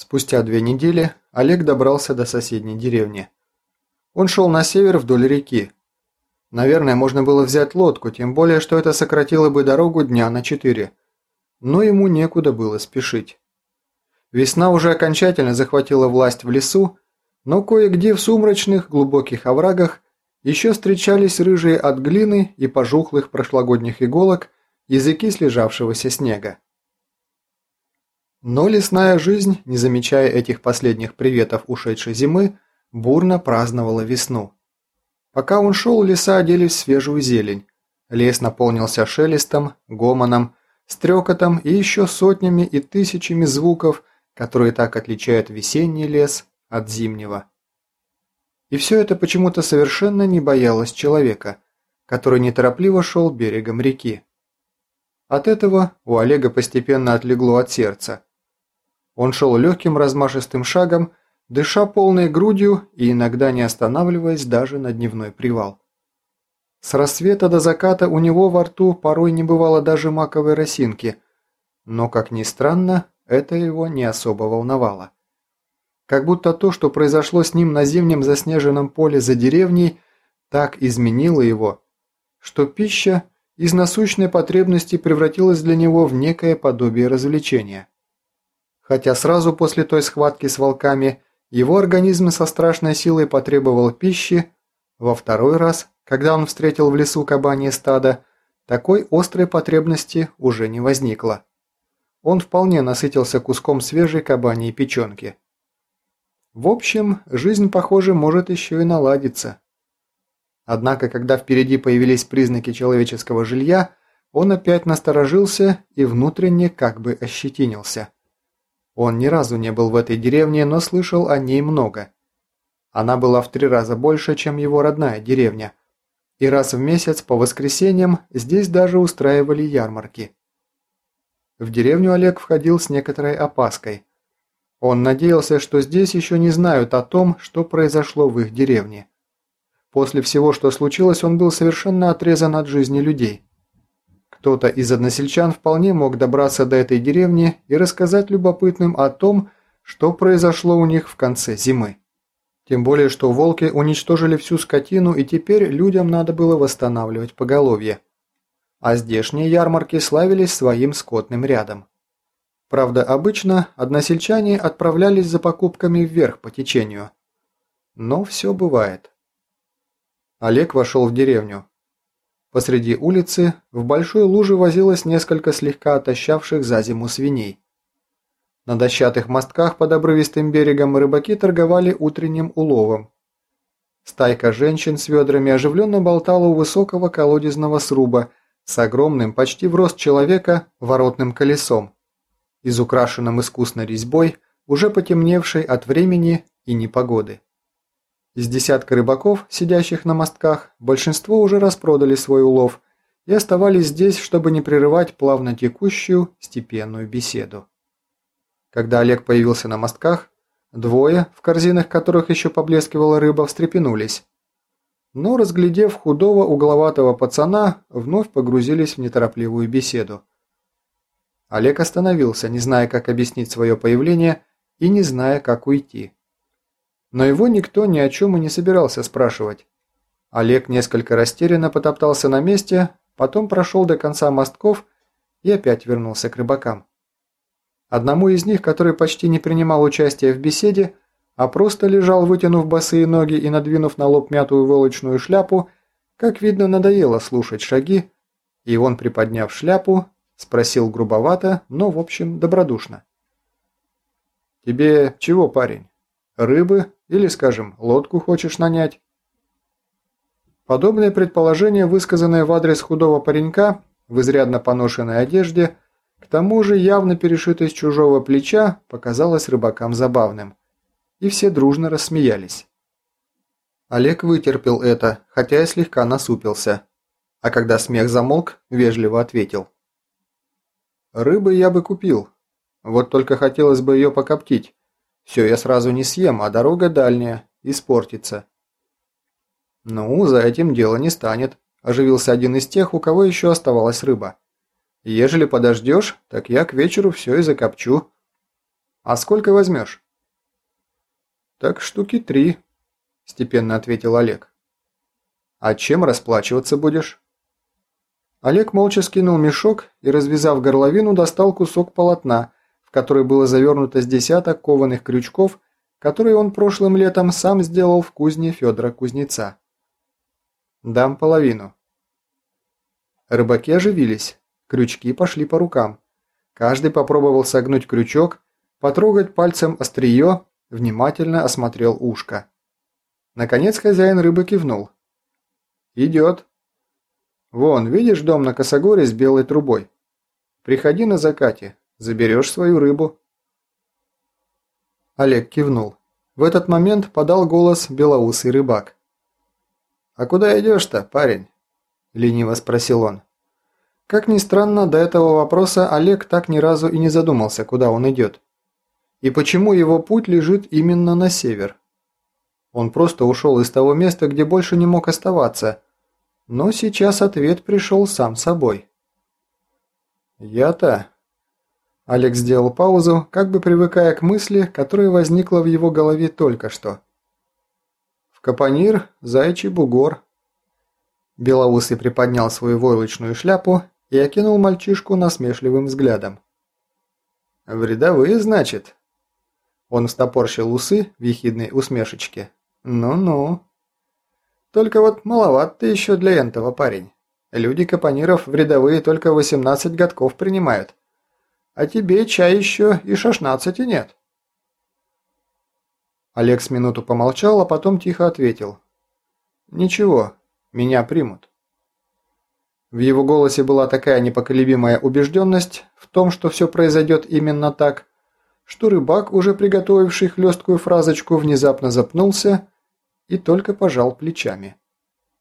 Спустя две недели Олег добрался до соседней деревни. Он шел на север вдоль реки. Наверное, можно было взять лодку, тем более, что это сократило бы дорогу дня на четыре. Но ему некуда было спешить. Весна уже окончательно захватила власть в лесу, но кое-где в сумрачных глубоких оврагах еще встречались рыжие от глины и пожухлых прошлогодних иголок языки слежавшегося снега. Но лесная жизнь, не замечая этих последних приветов ушедшей зимы, бурно праздновала весну. Пока он шел, леса оделись в свежую зелень. Лес наполнился шелестом, гомоном, стрекотом и еще сотнями и тысячами звуков, которые так отличают весенний лес от зимнего. И все это почему-то совершенно не боялось человека, который неторопливо шел берегом реки. От этого у Олега постепенно отлегло от сердца. Он шел легким размашистым шагом, дыша полной грудью и иногда не останавливаясь даже на дневной привал. С рассвета до заката у него во рту порой не бывало даже маковой росинки, но, как ни странно, это его не особо волновало. Как будто то, что произошло с ним на зимнем заснеженном поле за деревней, так изменило его, что пища из насущной потребности превратилась для него в некое подобие развлечения. Хотя сразу после той схватки с волками его организм со страшной силой потребовал пищи, во второй раз, когда он встретил в лесу кабанье стадо, такой острой потребности уже не возникло. Он вполне насытился куском свежей кабаньей печенки. В общем, жизнь, похоже, может еще и наладиться. Однако, когда впереди появились признаки человеческого жилья, он опять насторожился и внутренне как бы ощетинился. Он ни разу не был в этой деревне, но слышал о ней много. Она была в три раза больше, чем его родная деревня. И раз в месяц по воскресеньям здесь даже устраивали ярмарки. В деревню Олег входил с некоторой опаской. Он надеялся, что здесь еще не знают о том, что произошло в их деревне. После всего, что случилось, он был совершенно отрезан от жизни людей. Кто-то из односельчан вполне мог добраться до этой деревни и рассказать любопытным о том, что произошло у них в конце зимы. Тем более, что волки уничтожили всю скотину и теперь людям надо было восстанавливать поголовье. А здешние ярмарки славились своим скотным рядом. Правда, обычно односельчане отправлялись за покупками вверх по течению. Но все бывает. Олег вошел в деревню. Посреди улицы в большой луже возилось несколько слегка отощавших за зиму свиней. На дощатых мостках под обрывистым берегом рыбаки торговали утренним уловом. Стайка женщин с ведрами оживленно болтала у высокого колодезного сруба с огромным, почти в рост человека, воротным колесом, изукрашенным искусной резьбой, уже потемневшей от времени и непогоды. Из десятка рыбаков, сидящих на мостках, большинство уже распродали свой улов и оставались здесь, чтобы не прерывать плавно текущую степенную беседу. Когда Олег появился на мостках, двое, в корзинах которых еще поблескивала рыба, встрепенулись. Но, разглядев худого угловатого пацана, вновь погрузились в неторопливую беседу. Олег остановился, не зная, как объяснить свое появление и не зная, как уйти. Но его никто ни о чем и не собирался спрашивать. Олег несколько растерянно потоптался на месте, потом прошел до конца мостков и опять вернулся к рыбакам. Одному из них, который почти не принимал участия в беседе, а просто лежал, вытянув босые ноги и надвинув на лоб мятую волочную шляпу, как видно, надоело слушать шаги, и он, приподняв шляпу, спросил грубовато, но, в общем, добродушно. «Тебе чего, парень? Рыбы или, скажем, лодку хочешь нанять?» Подобное предположение, высказанное в адрес худого паренька в изрядно поношенной одежде, к тому же явно перешитой с чужого плеча, показалось рыбакам забавным. И все дружно рассмеялись. Олег вытерпел это, хотя и слегка насупился. А когда смех замолк, вежливо ответил. «Рыбы я бы купил. Вот только хотелось бы ее покоптить. Все я сразу не съем, а дорога дальняя, испортится. Ну, за этим дело не станет, оживился один из тех, у кого еще оставалась рыба. Ежели подождешь, так я к вечеру все и закопчу. А сколько возьмешь?» «Так штуки три», – степенно ответил Олег. «А чем расплачиваться будешь?» Олег молча скинул мешок и, развязав горловину, достал кусок полотна, в который было завернуто с десяток кованых крючков, которые он прошлым летом сам сделал в кузне Федора Кузнеца. «Дам половину». Рыбаки оживились, крючки пошли по рукам. Каждый попробовал согнуть крючок, потрогать пальцем острие, внимательно осмотрел ушко. Наконец хозяин рыбы кивнул. «Идет». «Вон, видишь дом на Косогоре с белой трубой? Приходи на закате, заберешь свою рыбу». Олег кивнул. В этот момент подал голос белоусый рыбак. «А куда идешь-то, парень?» – лениво спросил он. Как ни странно, до этого вопроса Олег так ни разу и не задумался, куда он идет. И почему его путь лежит именно на север. Он просто ушел из того места, где больше не мог оставаться. Но сейчас ответ пришел сам собой. «Я-то...» Олег сделал паузу, как бы привыкая к мысли, которая возникла в его голове только что. «В Капонир, Зайчий бугор». Белоусый приподнял свою войлочную шляпу и окинул мальчишку насмешливым взглядом. «В рядовые, значит?» Он встопорщил усы в ехидной усмешечке. «Ну-ну». «Только вот маловат ты еще для энтого, парень. Люди капониров в рядовые только 18 годков принимают а тебе чай еще и шестнадцати нет». Олег с минуту помолчал, а потом тихо ответил. «Ничего, меня примут». В его голосе была такая непоколебимая убежденность в том, что все произойдет именно так, что рыбак, уже приготовивший хлесткую фразочку, внезапно запнулся и только пожал плечами.